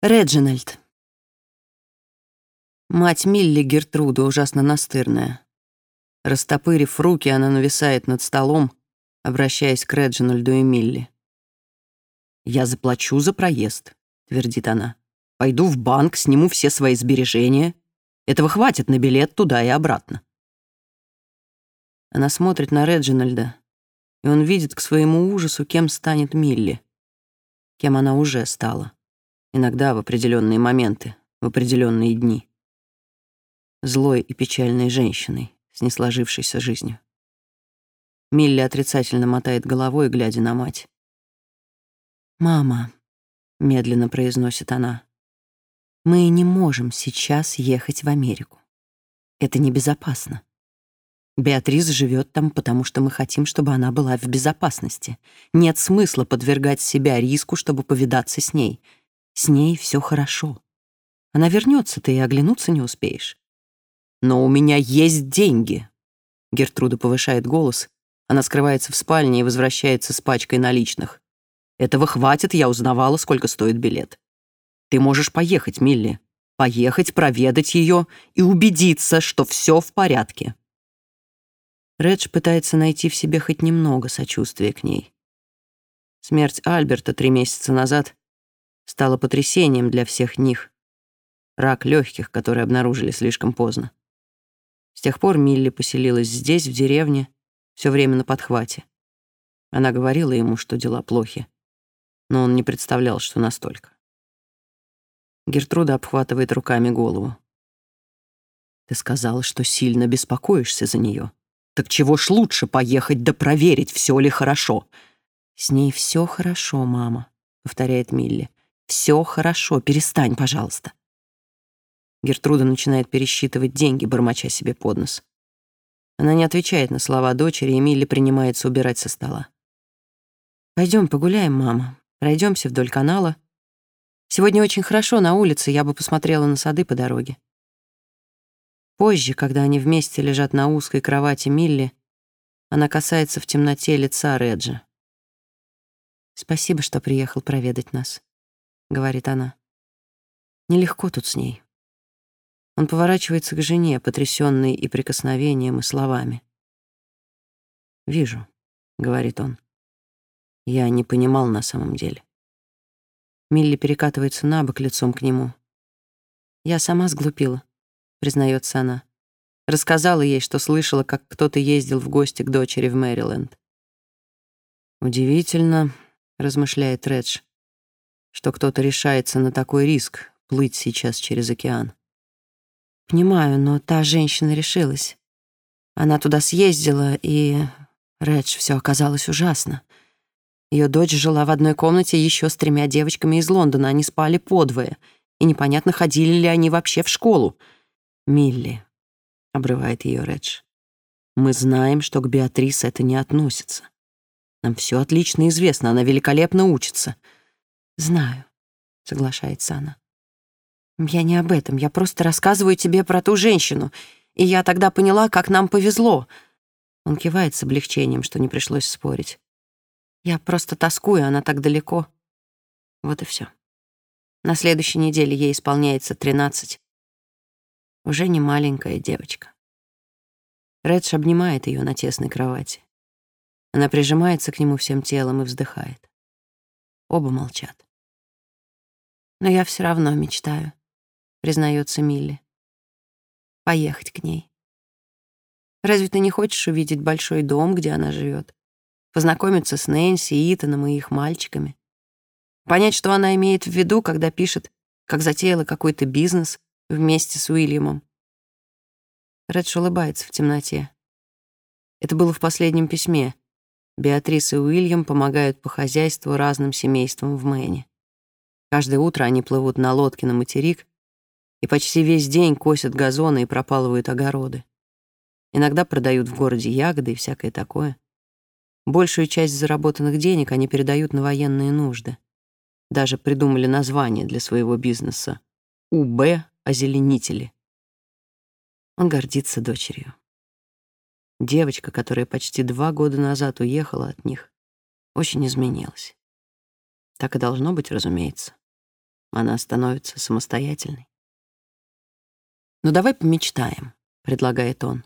Реджинальд. Мать Милли Гертруда ужасно настырная. Растопырив руки, она нависает над столом, обращаясь к Реджинальду и Милли. «Я заплачу за проезд», — твердит она. «Пойду в банк, сниму все свои сбережения. Этого хватит на билет туда и обратно». Она смотрит на Реджинальда, и он видит к своему ужасу, кем станет Милли, кем она уже стала. Иногда в определенные моменты, в определенные дни. Злой и печальной женщиной с несложившейся жизнью. Милли отрицательно мотает головой, глядя на мать. «Мама», — медленно произносит она, — «мы не можем сейчас ехать в Америку. Это небезопасно. Беатрис живет там, потому что мы хотим, чтобы она была в безопасности. Нет смысла подвергать себя риску, чтобы повидаться с ней. С ней все хорошо. Она вернется, ты и оглянуться не успеешь. Но у меня есть деньги. Гертруда повышает голос. Она скрывается в спальне и возвращается с пачкой наличных. Этого хватит, я узнавала, сколько стоит билет. Ты можешь поехать, Милли. Поехать, проведать ее и убедиться, что все в порядке. Редж пытается найти в себе хоть немного сочувствия к ней. Смерть Альберта три месяца назад стала потрясением для всех них. Рак легких, который обнаружили слишком поздно. С тех пор Милли поселилась здесь, в деревне, все время на подхвате. Она говорила ему, что дела плохи, но он не представлял, что настолько. Гертруда обхватывает руками голову. «Ты сказала, что сильно беспокоишься за нее. Так чего ж лучше поехать да проверить, все ли хорошо? С ней все хорошо, мама, повторяет Милли. Все хорошо, перестань, пожалуйста. Гертруда начинает пересчитывать деньги, бормоча себе под нос. Она не отвечает на слова дочери, и Милли принимается убирать со стола. Пойдем погуляем, мама. Пройдемся вдоль канала. Сегодня очень хорошо на улице, я бы посмотрела на сады по дороге. Позже, когда они вместе лежат на узкой кровати Милли, она касается в темноте лица Реджа. «Спасибо, что приехал проведать нас», — говорит она. «Нелегко тут с ней». Он поворачивается к жене, потрясённый и прикосновением, и словами. «Вижу», — говорит он. «Я не понимал на самом деле». Милли перекатывается на бок лицом к нему. «Я сама сглупила признается она. Рассказала ей, что слышала, как кто-то ездил в гости к дочери в Мэриленд. «Удивительно», — размышляет Редж, «что кто-то решается на такой риск плыть сейчас через океан». «Понимаю, но та женщина решилась. Она туда съездила, и, Редж, все оказалось ужасно. Ее дочь жила в одной комнате еще с тремя девочками из Лондона. Они спали подвое, и непонятно, ходили ли они вообще в школу. «Милли», — обрывает ее Редж, — «мы знаем, что к Беатрис это не относится. Нам все отлично известно, она великолепно учится». «Знаю», — соглашается она. «Я не об этом, я просто рассказываю тебе про ту женщину, и я тогда поняла, как нам повезло». Он кивает с облегчением, что не пришлось спорить. «Я просто тоскую, она так далеко». Вот и все. На следующей неделе ей исполняется тринадцать уже не маленькая девочка. Редж обнимает ее на тесной кровати. Она прижимается к нему всем телом и вздыхает. Оба молчат. «Но я все равно мечтаю», — признается Милли. «Поехать к ней. Разве ты не хочешь увидеть большой дом, где она живет? Познакомиться с Нэнси, Итаном и их мальчиками? Понять, что она имеет в виду, когда пишет, как затеяла какой-то бизнес, вместе с Уильямом. Редж улыбается в темноте. Это было в последнем письме. Беатрис и Уильям помогают по хозяйству разным семействам в Мэне. Каждое утро они плывут на лодке на материк и почти весь день косят газоны и пропалывают огороды. Иногда продают в городе ягоды и всякое такое. Большую часть заработанных денег они передают на военные нужды. Даже придумали название для своего бизнеса — УБ озеленители. Он гордится дочерью. Девочка, которая почти два года назад уехала от них, очень изменилась. Так и должно быть, разумеется. она становится самостоятельной. «Ну давай помечтаем», — предлагает он.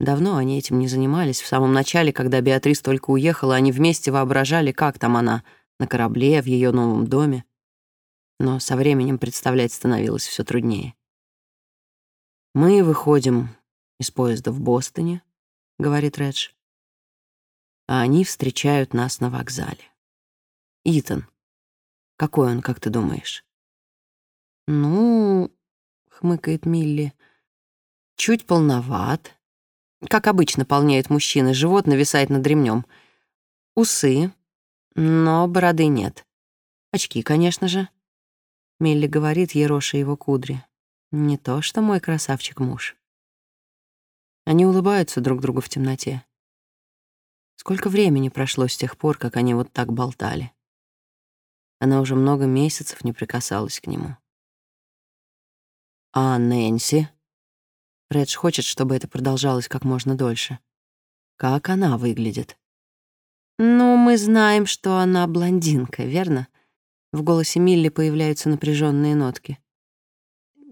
Давно они этим не занимались. В самом начале, когда Беатрис только уехала, они вместе воображали, как там она, на корабле, в ее новом доме. Но со временем представлять становилось все труднее. «Мы выходим из поезда в Бостоне», — говорит Редж, «а они встречают нас на вокзале. Итан, какой он, как ты думаешь?» «Ну, — хмыкает Милли, — чуть полноват, как обычно полнеют мужчины, живот нависает над ремнем. Усы, но бороды нет. Очки, конечно же. Милли говорит, ероша его кудри. Не то, что мой красавчик-муж. Они улыбаются друг другу в темноте. Сколько времени прошло с тех пор, как они вот так болтали. Она уже много месяцев не прикасалась к нему. А Нэнси? Редж хочет, чтобы это продолжалось как можно дольше. Как она выглядит? «Ну, мы знаем, что она блондинка, верно?» В голосе Милли появляются напряженные нотки.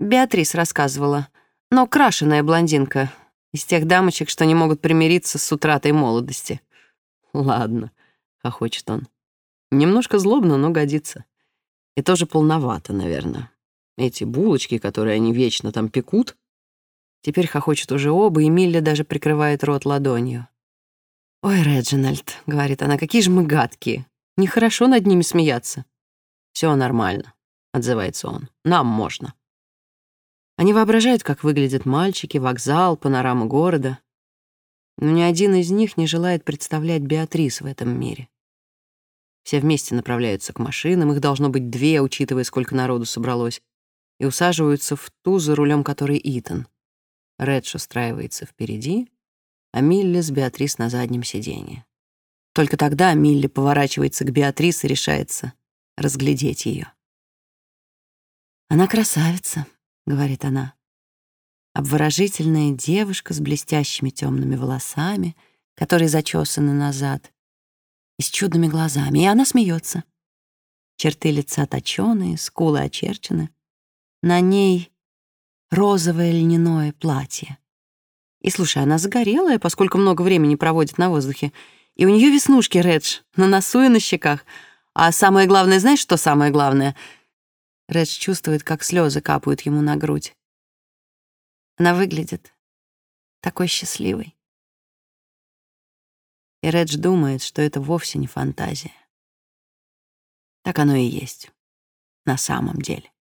Беатрис рассказывала. Но крашеная блондинка. Из тех дамочек, что не могут примириться с утратой молодости. «Ладно», — хохочет он. «Немножко злобно, но годится. И тоже полновато, наверное. Эти булочки, которые они вечно там пекут, Теперь хохочут уже оба, и Милли даже прикрывает рот ладонью. «Ой, Реджинальд», — говорит она, — «какие же мы гадкие. Нехорошо над ними смеяться». Все нормально», — отзывается он. «Нам можно». Они воображают, как выглядят мальчики, вокзал, панорама города. Но ни один из них не желает представлять Беатрис в этом мире. Все вместе направляются к машинам, их должно быть две, учитывая, сколько народу собралось, и усаживаются в ту, за рулем которой Итан. Редж устраивается впереди, а Милли с Беатрис на заднем сиденье. Только тогда Милли поворачивается к Беатрис и решается разглядеть ее. «Она красавица», — говорит она. Обворожительная девушка с блестящими темными волосами, которые зачесаны назад, с чудными глазами, и она смеется. Черты лица точёные, скулы очерчены. На ней розовое льняное платье. И слушай, она загорелая, поскольку много времени проводит на воздухе. И у нее веснушки, Редж, на носу и на щеках. А самое главное, знаешь, что самое главное? Редж чувствует, как слезы капают ему на грудь. Она выглядит такой счастливой. И Редж думает, что это вовсе не фантазия. Так оно и есть на самом деле.